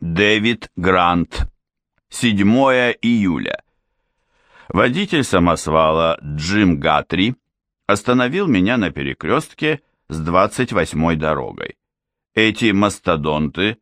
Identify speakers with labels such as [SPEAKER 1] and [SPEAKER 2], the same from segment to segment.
[SPEAKER 1] Дэвид Грант. 7 июля. Водитель самосвала Джим Гатри остановил меня на перекрестке с 28-й дорогой. Эти мастодонты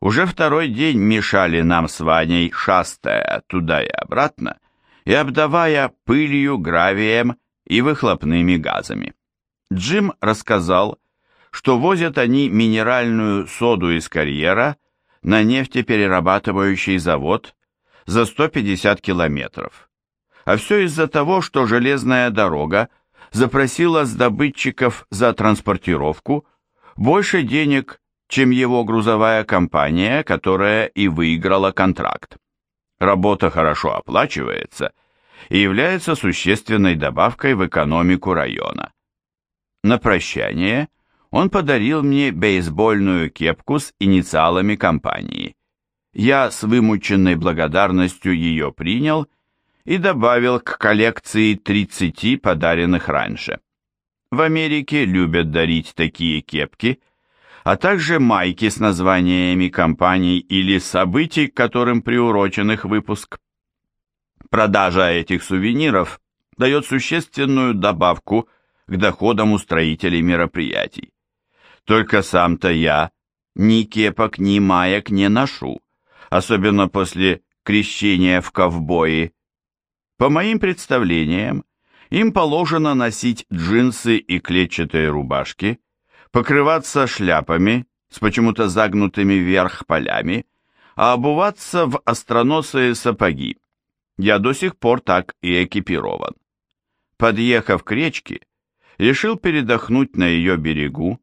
[SPEAKER 1] уже второй день мешали нам с Ваней, шастая туда и обратно, и обдавая пылью, гравием и выхлопными газами. Джим рассказал, что возят они минеральную соду из карьера на нефтеперерабатывающий завод за 150 километров. А все из-за того, что железная дорога запросила с добытчиков за транспортировку больше денег, чем его грузовая компания, которая и выиграла контракт. Работа хорошо оплачивается и является существенной добавкой в экономику района. На прощание – он подарил мне бейсбольную кепку с инициалами компании. Я с вымученной благодарностью ее принял и добавил к коллекции 30 подаренных раньше. В Америке любят дарить такие кепки, а также майки с названиями компаний или событий, к которым приурочен их выпуск. Продажа этих сувениров дает существенную добавку к доходам устроителей мероприятий. Только сам-то я ни кепок, ни маек не ношу, особенно после крещения в ковбои. По моим представлениям, им положено носить джинсы и клетчатые рубашки, покрываться шляпами с почему-то загнутыми вверх полями, а обуваться в остроносые сапоги. Я до сих пор так и экипирован. Подъехав к речке, решил передохнуть на ее берегу,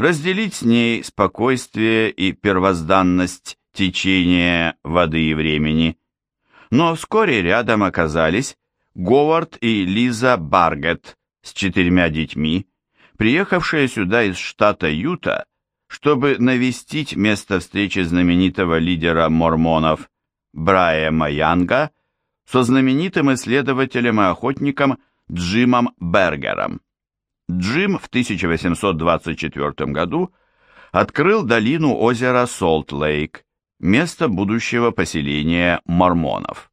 [SPEAKER 1] разделить с ней спокойствие и первозданность течения воды и времени. Но вскоре рядом оказались Говард и Лиза Баргет с четырьмя детьми, приехавшие сюда из штата Юта, чтобы навестить место встречи знаменитого лидера мормонов Брайема Янга со знаменитым исследователем и охотником Джимом Бергером. Джим в 1824 году открыл долину озера Солт-Лейк, место будущего поселения мормонов.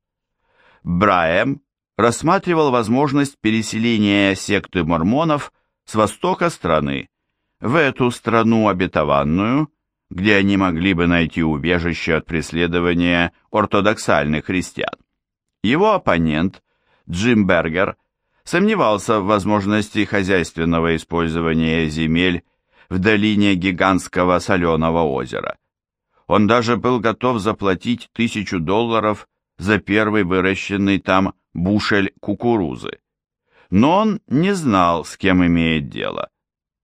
[SPEAKER 1] Брайем рассматривал возможность переселения секты мормонов с востока страны в эту страну обетованную, где они могли бы найти убежище от преследования ортодоксальных христиан. Его оппонент Джим Бергер – сомневался в возможности хозяйственного использования земель в долине гигантского соленого озера. Он даже был готов заплатить тысячу долларов за первый выращенный там бушель кукурузы. Но он не знал, с кем имеет дело.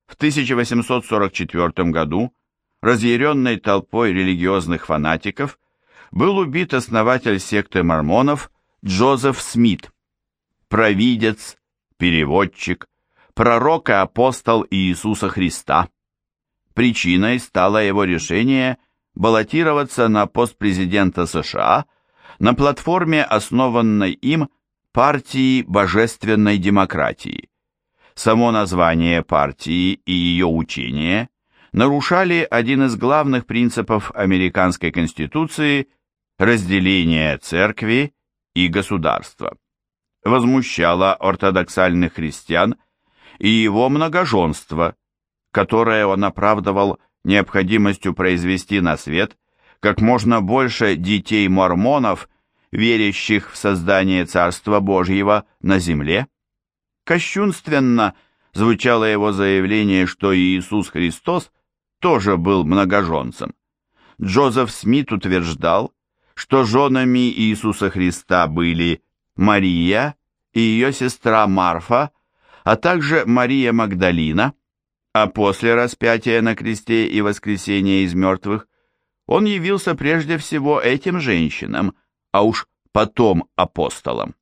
[SPEAKER 1] В 1844 году, разъяренной толпой религиозных фанатиков, был убит основатель секты мормонов Джозеф Смит, провидец, переводчик, пророк и апостол Иисуса Христа. Причиной стало его решение баллотироваться на пост президента США на платформе, основанной им партии божественной демократии. Само название партии и ее учение нарушали один из главных принципов американской конституции – разделение церкви и государства возмущало ортодоксальных христиан и его многоженство, которое он оправдывал необходимостью произвести на свет как можно больше детей-мормонов, верящих в создание Царства Божьего на земле. Кощунственно звучало его заявление, что Иисус Христос тоже был многоженцем. Джозеф Смит утверждал, что женами Иисуса Христа были Мария и ее сестра Марфа, а также Мария Магдалина, а после распятия на кресте и воскресения из мертвых он явился прежде всего этим женщинам, а уж потом апостолам.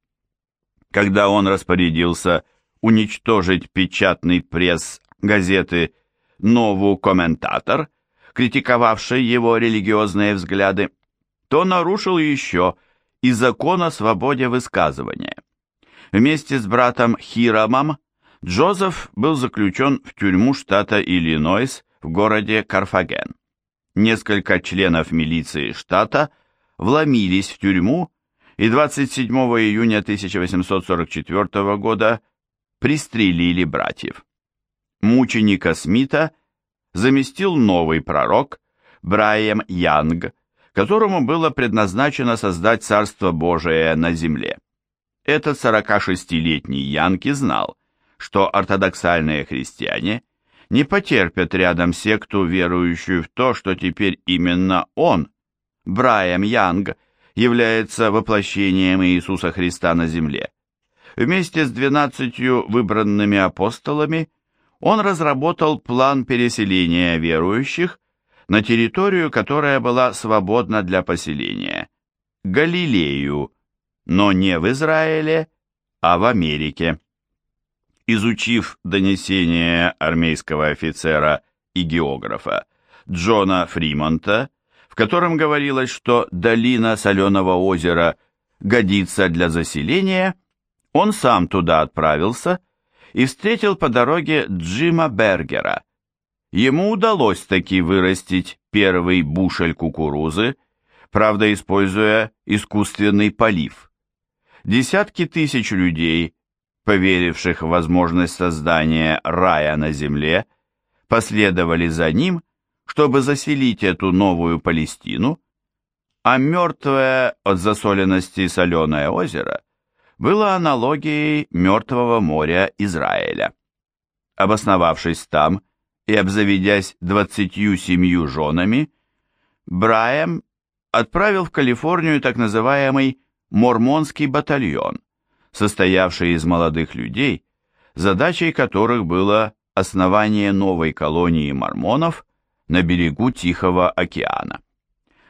[SPEAKER 1] Когда он распорядился уничтожить печатный пресс газеты «Нову комментатор», критиковавший его религиозные взгляды, то нарушил еще и закон о свободе высказывания. Вместе с братом Хирамом Джозеф был заключен в тюрьму штата Иллинойс в городе Карфаген. несколько членов милиции штата вломились в тюрьму и 27 июня 1844 года пристрелили братьев. Мученика Смита заместил новый пророк Брайем Янг, которому было предназначено создать Царство Божие на земле. Этот 46-летний Янки знал, что ортодоксальные христиане не потерпят рядом секту, верующую в то, что теперь именно он, Брайам Янг, является воплощением Иисуса Христа на земле. Вместе с двенадцатью выбранными апостолами он разработал план переселения верующих на территорию, которая была свободна для поселения – Галилею, но не в Израиле, а в Америке. Изучив донесение армейского офицера и географа Джона Фримонта, в котором говорилось, что долина Соленого озера годится для заселения, он сам туда отправился и встретил по дороге Джима Бергера. Ему удалось таки вырастить первый бушель кукурузы, правда используя искусственный полив. Десятки тысяч людей, поверивших в возможность создания рая на земле, последовали за ним чтобы заселить эту новую Палестину, а мертвое от засоленности соленое озеро было аналогией мертвого моря Израиля. Обосновавшись там и обзаведясь двадцатью семью женами, Брайем отправил в Калифорнию так называемый Мормонский батальон, состоявший из молодых людей, задачей которых было основание новой колонии мормонов на берегу Тихого океана.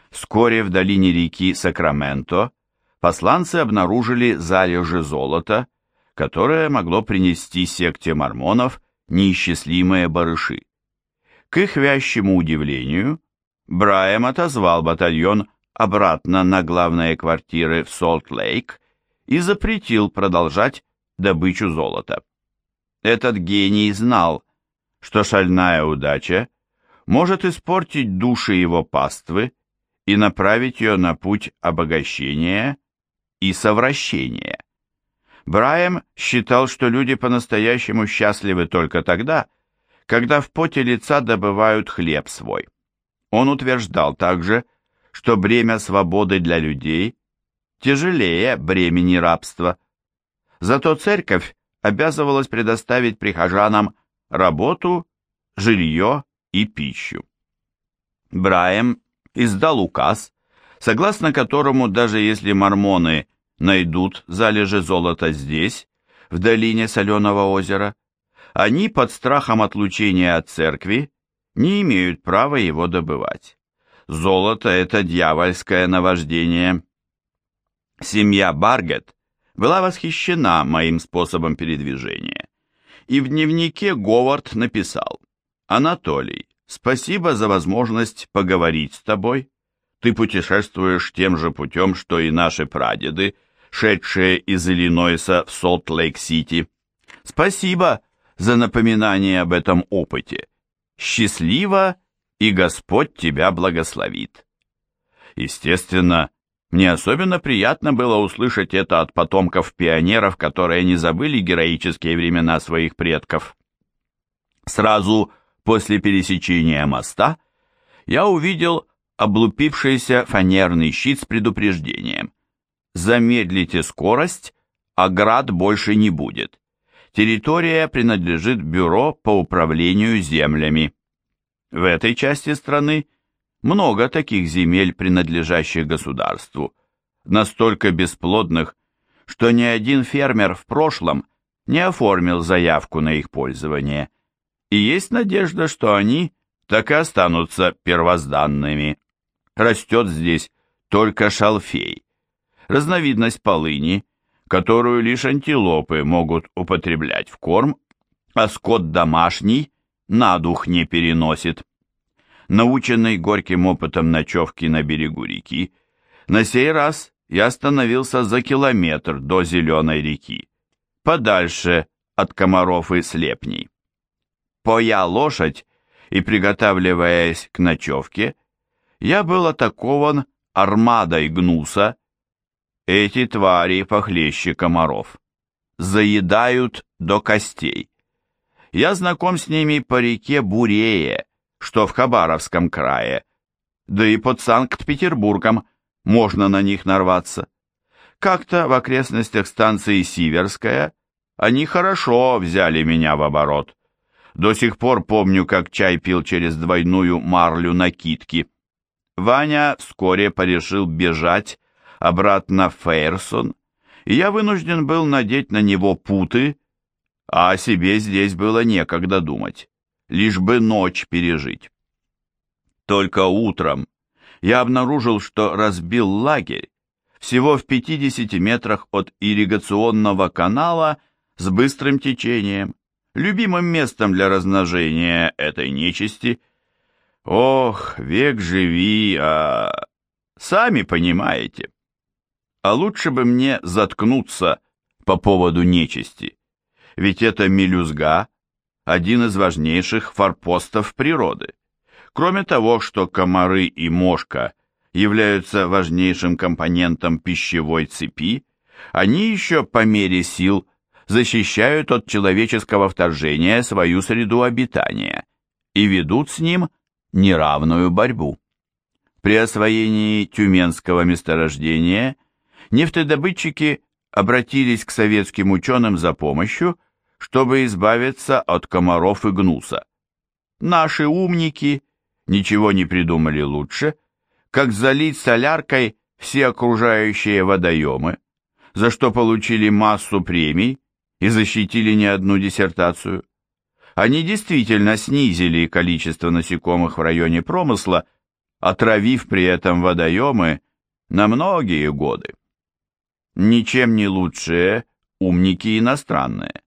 [SPEAKER 1] Вскоре в долине реки Сакраменто посланцы обнаружили залежи золота, которое могло принести секте мормонов неисчислимые барыши. К их вящему удивлению, Брайем отозвал батальон обратно на главные квартиры в Солт-Лейк и запретил продолжать добычу золота. Этот гений знал, что шальная удача может испортить души его паствы и направить ее на путь обогащения и совращения. Брайем считал, что люди по-настоящему счастливы только тогда, когда в поте лица добывают хлеб свой. Он утверждал также, что бремя свободы для людей тяжелее бремени рабства. Зато церковь обязывалась предоставить прихожанам работу, жилье и пищу. Браем издал указ, согласно которому даже если мормоны найдут залежи золота здесь, в долине Соленого озера, они под страхом отлучения от церкви не имеют права его добывать. Золото – это дьявольское наваждение. Семья Баргет была восхищена моим способом передвижения, и в дневнике Говард написал «Анатолий, спасибо за возможность поговорить с тобой. Ты путешествуешь тем же путем, что и наши прадеды, шедшие из Иллинойса в Солт-Лейк-Сити. Спасибо за напоминание об этом опыте. Счастливо, и Господь тебя благословит. Естественно, мне особенно приятно было услышать это от потомков пионеров, которые не забыли героические времена своих предков. Сразу После пересечения моста я увидел облупившийся фанерный щит с предупреждением. Замедлите скорость, а град больше не будет. Территория принадлежит Бюро по управлению землями. В этой части страны много таких земель, принадлежащих государству, настолько бесплодных, что ни один фермер в прошлом не оформил заявку на их пользование – и есть надежда, что они так и останутся первозданными. Растет здесь только шалфей, разновидность полыни, которую лишь антилопы могут употреблять в корм, а скот домашний на дух не переносит. Наученный горьким опытом ночевки на берегу реки, на сей раз я остановился за километр до Зеленой реки, подальше от комаров и слепней. Поя лошадь и, приготавливаясь к ночевке, я был атакован армадой гнуса. Эти твари похлеще комаров. Заедают до костей. Я знаком с ними по реке Бурее, что в Хабаровском крае, да и под Санкт-Петербургом можно на них нарваться. Как-то в окрестностях станции Сиверская они хорошо взяли меня в оборот. До сих пор помню, как чай пил через двойную марлю накидки. Ваня вскоре порешил бежать обратно в Фейерсон, и я вынужден был надеть на него путы, а о себе здесь было некогда думать, лишь бы ночь пережить. Только утром я обнаружил, что разбил лагерь всего в 50 метрах от ирригационного канала с быстрым течением, любимым местом для размножения этой нечисти. Ох, век живи, а... Сами понимаете. А лучше бы мне заткнуться по поводу нечисти, ведь это мелюзга — один из важнейших форпостов природы. Кроме того, что комары и мошка являются важнейшим компонентом пищевой цепи, они еще по мере сил защищают от человеческого вторжения свою среду обитания и ведут с ним неравную борьбу. При освоении тюменского месторождения нефтедобытчики обратились к советским ученым за помощью, чтобы избавиться от комаров и гнуса. Наши умники ничего не придумали лучше, как залить соляркой все окружающие водоемы, за что получили массу премий и защитили не одну диссертацию. Они действительно снизили количество насекомых в районе промысла, отравив при этом водоемы на многие годы. Ничем не лучшие умники иностранные.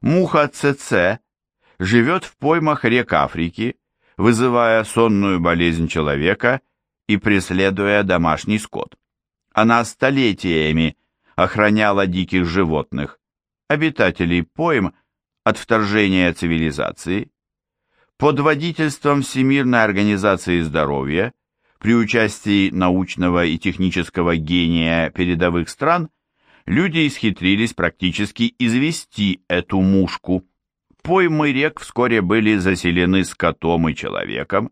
[SPEAKER 1] Муха ЦЦ живет в поймах рек Африки, вызывая сонную болезнь человека и преследуя домашний скот. Она столетиями охраняла диких животных, обитателей пойм от вторжения цивилизации, под водительством Всемирной организации здоровья при участии научного и технического гения передовых стран люди исхитрились практически извести эту мушку. Поймы рек вскоре были заселены скотом и человеком,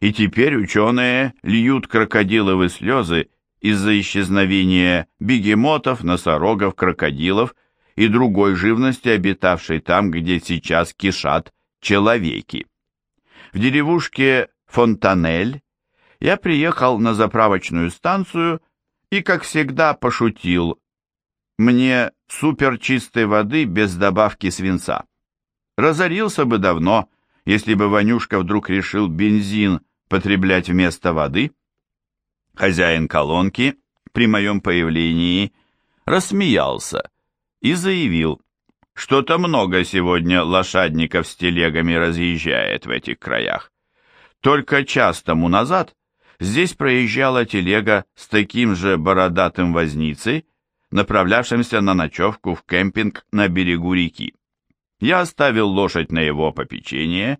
[SPEAKER 1] и теперь ученые льют крокодиловые слезы из-за исчезновения бегемотов, носорогов, крокодилов и другой живности, обитавшей там, где сейчас кишат человеки. В деревушке Фонтанель я приехал на заправочную станцию и, как всегда, пошутил. Мне супер чистой воды без добавки свинца. Разорился бы давно, если бы Ванюшка вдруг решил бензин потреблять вместо воды. Хозяин колонки при моем появлении рассмеялся и заявил, что-то много сегодня лошадников с телегами разъезжает в этих краях. Только час тому назад здесь проезжала телега с таким же бородатым возницей, направлявшимся на ночевку в кемпинг на берегу реки. Я оставил лошадь на его попечение,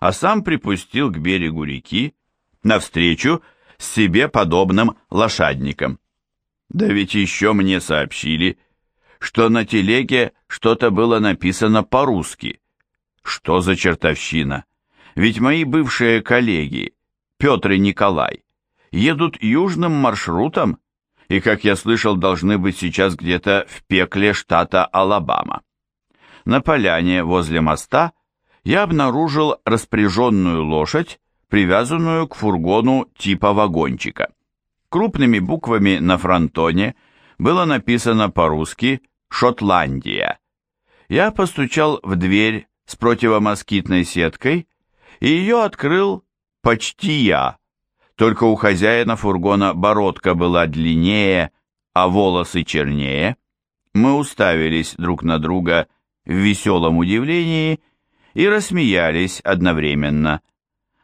[SPEAKER 1] а сам припустил к берегу реки навстречу с себе подобным лошадникам. Да ведь еще мне сообщили, что на телеге что-то было написано по-русски. Что за чертовщина? Ведь мои бывшие коллеги, Петр и Николай, едут южным маршрутом и, как я слышал, должны быть сейчас где-то в пекле штата Алабама. На поляне возле моста я обнаружил распряженную лошадь, привязанную к фургону типа вагончика. Крупными буквами на фронтоне было написано по-русски Шотландия. Я постучал в дверь с противомоскитной сеткой, и ее открыл почти я. Только у хозяина фургона бородка была длиннее, а волосы чернее. Мы уставились друг на друга в веселом удивлении и рассмеялись одновременно.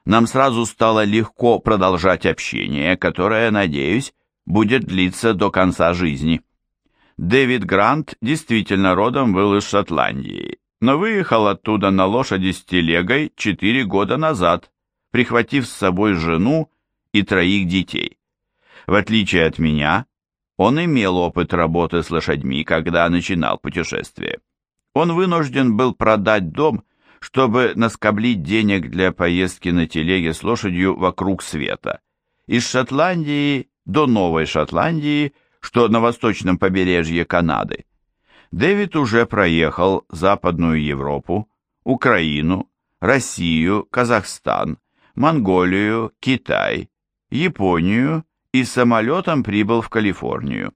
[SPEAKER 1] Нам сразу стало легко продолжать общение, которое, надеюсь, будет длиться до конца жизни. Дэвид Грант действительно родом был из Шотландии, но выехал оттуда на лошади с телегой четыре года назад, прихватив с собой жену и троих детей. В отличие от меня, он имел опыт работы с лошадьми, когда начинал путешествие. Он вынужден был продать дом, чтобы наскоблить денег для поездки на телеге с лошадью вокруг света. Из Шотландии до Новой Шотландии, что на восточном побережье Канады. Дэвид уже проехал Западную Европу, Украину, Россию, Казахстан, Монголию, Китай, Японию и самолетом прибыл в Калифорнию.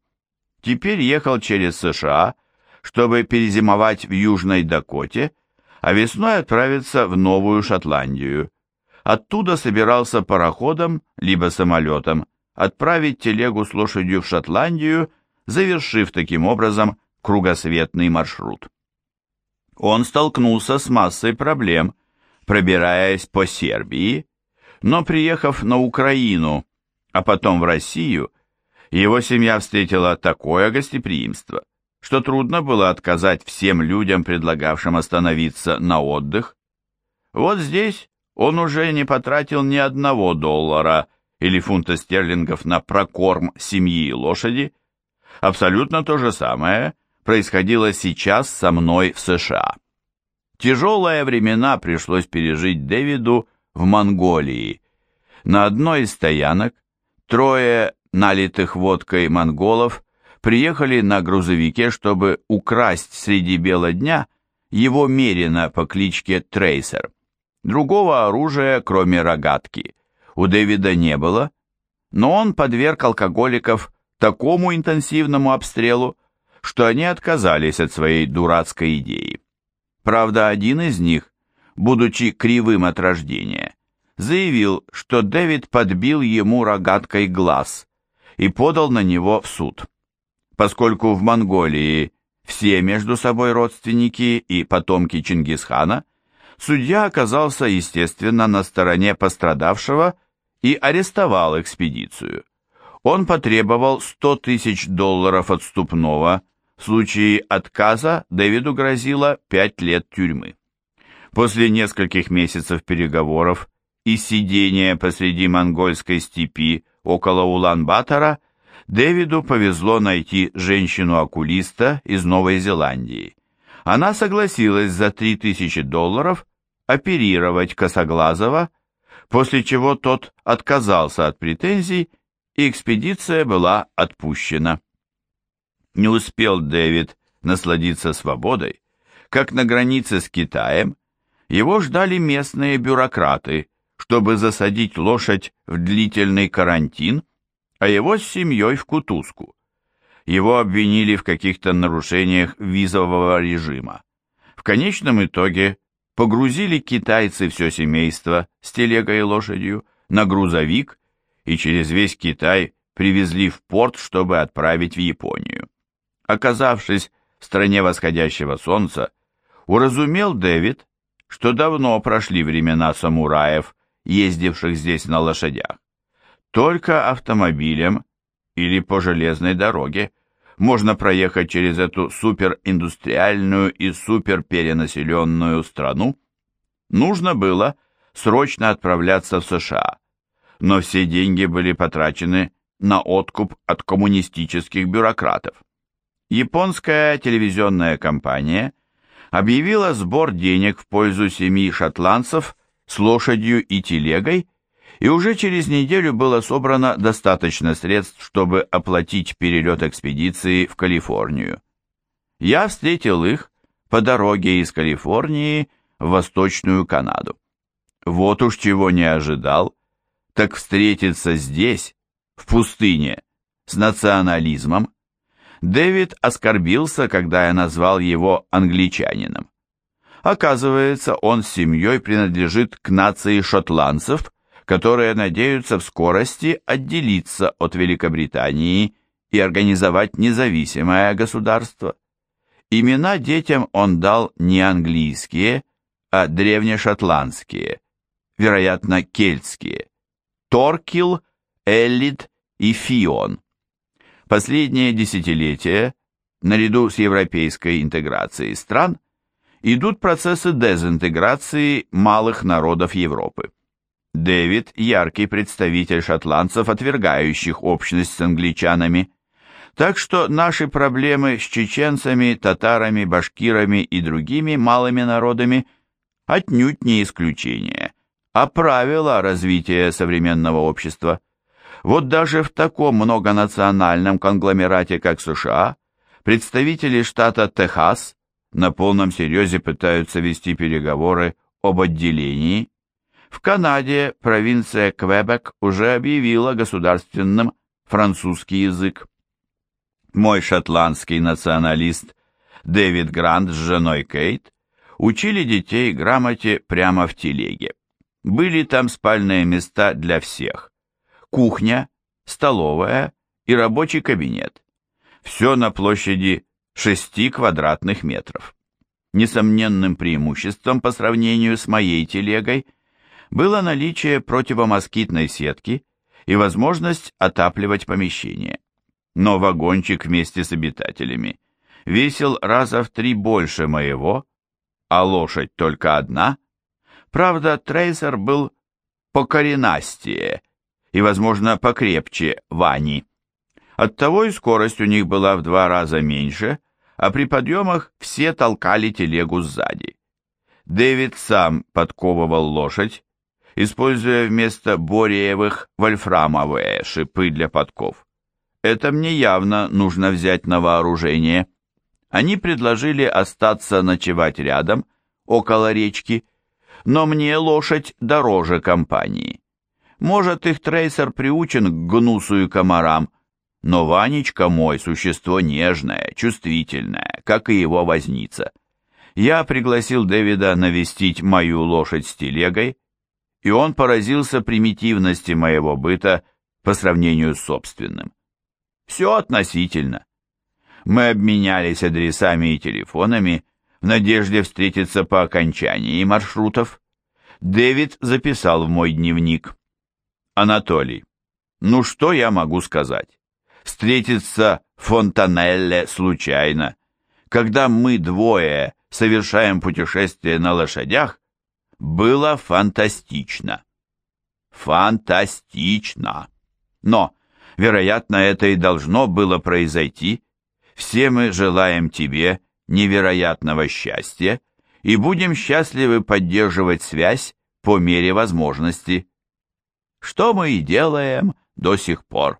[SPEAKER 1] Теперь ехал через США, чтобы перезимовать в Южной Дакоте, а весной отправиться в Новую Шотландию. Оттуда собирался пароходом, либо самолетом, отправить телегу с лошадью в Шотландию, завершив таким образом кругосветный маршрут. Он столкнулся с массой проблем, пробираясь по Сербии, но приехав на Украину, а потом в Россию, его семья встретила такое гостеприимство, что трудно было отказать всем людям, предлагавшим остановиться на отдых. Вот здесь он уже не потратил ни одного доллара или фунта стерлингов на прокорм семьи и лошади. Абсолютно то же самое происходило сейчас со мной в США. Тяжелые времена пришлось пережить Дэвиду в Монголии. На одной из стоянок трое налитых водкой монголов приехали на грузовике, чтобы украсть среди бела дня его мерина по кличке Трейсер. Другого оружия, кроме рогатки, у Дэвида не было, но он подверг алкоголиков такому интенсивному обстрелу, что они отказались от своей дурацкой идеи. Правда, один из них, будучи кривым от рождения, заявил, что Дэвид подбил ему рогаткой глаз и подал на него в суд. Поскольку в Монголии все между собой родственники и потомки Чингисхана, судья оказался, естественно, на стороне пострадавшего и арестовал экспедицию. Он потребовал 100 тысяч долларов отступного, в случае отказа Дэвиду грозило 5 лет тюрьмы. После нескольких месяцев переговоров и сидения посреди монгольской степи около Улан-Батора Дэвиду повезло найти женщину-окулиста из Новой Зеландии. Она согласилась за 3000 долларов оперировать Косоглазого, после чего тот отказался от претензий, и экспедиция была отпущена. Не успел Дэвид насладиться свободой, как на границе с Китаем его ждали местные бюрократы, чтобы засадить лошадь в длительный карантин а его с семьей в кутузку. Его обвинили в каких-то нарушениях визового режима. В конечном итоге погрузили китайцы все семейство с телегой и лошадью на грузовик и через весь Китай привезли в порт, чтобы отправить в Японию. Оказавшись в стране восходящего солнца, уразумел Дэвид, что давно прошли времена самураев, ездивших здесь на лошадях. Только автомобилем или по железной дороге можно проехать через эту супериндустриальную и суперперенаселенную страну. Нужно было срочно отправляться в США, но все деньги были потрачены на откуп от коммунистических бюрократов. Японская телевизионная компания объявила сбор денег в пользу семьи шотландцев с лошадью и телегой, и уже через неделю было собрано достаточно средств, чтобы оплатить перелет экспедиции в Калифорнию. Я встретил их по дороге из Калифорнии в Восточную Канаду. Вот уж чего не ожидал, так встретиться здесь, в пустыне, с национализмом. Дэвид оскорбился, когда я назвал его англичанином. Оказывается, он с семьей принадлежит к нации шотландцев, которые надеются в скорости отделиться от Великобритании и организовать независимое государство. Имена детям он дал не английские, а древнешотландские, вероятно, кельтские. Торкил, Эллид и Фион. Последние десятилетия, наряду с европейской интеграцией стран, идут процессы дезинтеграции малых народов Европы. Дэвид – яркий представитель шотландцев, отвергающих общность с англичанами. Так что наши проблемы с чеченцами, татарами, башкирами и другими малыми народами отнюдь не исключение, а правило развития современного общества. Вот даже в таком многонациональном конгломерате, как США, представители штата Техас на полном серьезе пытаются вести переговоры об отделении. В Канаде провинция Квебек уже объявила государственным французский язык. Мой шотландский националист Дэвид Грант с женой Кейт учили детей грамоте прямо в телеге. Были там спальные места для всех. Кухня, столовая и рабочий кабинет. Все на площади 6 квадратных метров. Несомненным преимуществом по сравнению с моей телегой было наличие противомоскитной сетки и возможность отапливать помещение но вагончик вместе с обитателями весил раза в три больше моего, а лошадь только одна. Правда, трейсер был покоренастее и, возможно, покрепче Вани. Оттого и скорость у них была в два раза меньше, а при подъемах все толкали телегу сзади. Дэвид сам подковывал лошадь, используя вместо бореевых вольфрамовые шипы для подков. Это мне явно нужно взять на вооружение. Они предложили остаться ночевать рядом, около речки, но мне лошадь дороже компании. Может, их трейсер приучен к гнусу и комарам, но Ванечка мой существо нежное, чувствительное, как и его возница. Я пригласил Дэвида навестить мою лошадь с телегой, и он поразился примитивности моего быта по сравнению с собственным. Все относительно. Мы обменялись адресами и телефонами в надежде встретиться по окончании маршрутов. Дэвид записал в мой дневник. Анатолий, ну что я могу сказать? Встретиться в Фонтанелле случайно, когда мы двое совершаем путешествие на лошадях, было фантастично. Фантастично. Но Вероятно, это и должно было произойти. Все мы желаем тебе невероятного счастья и будем счастливы поддерживать связь по мере возможности. Что мы и делаем до сих пор.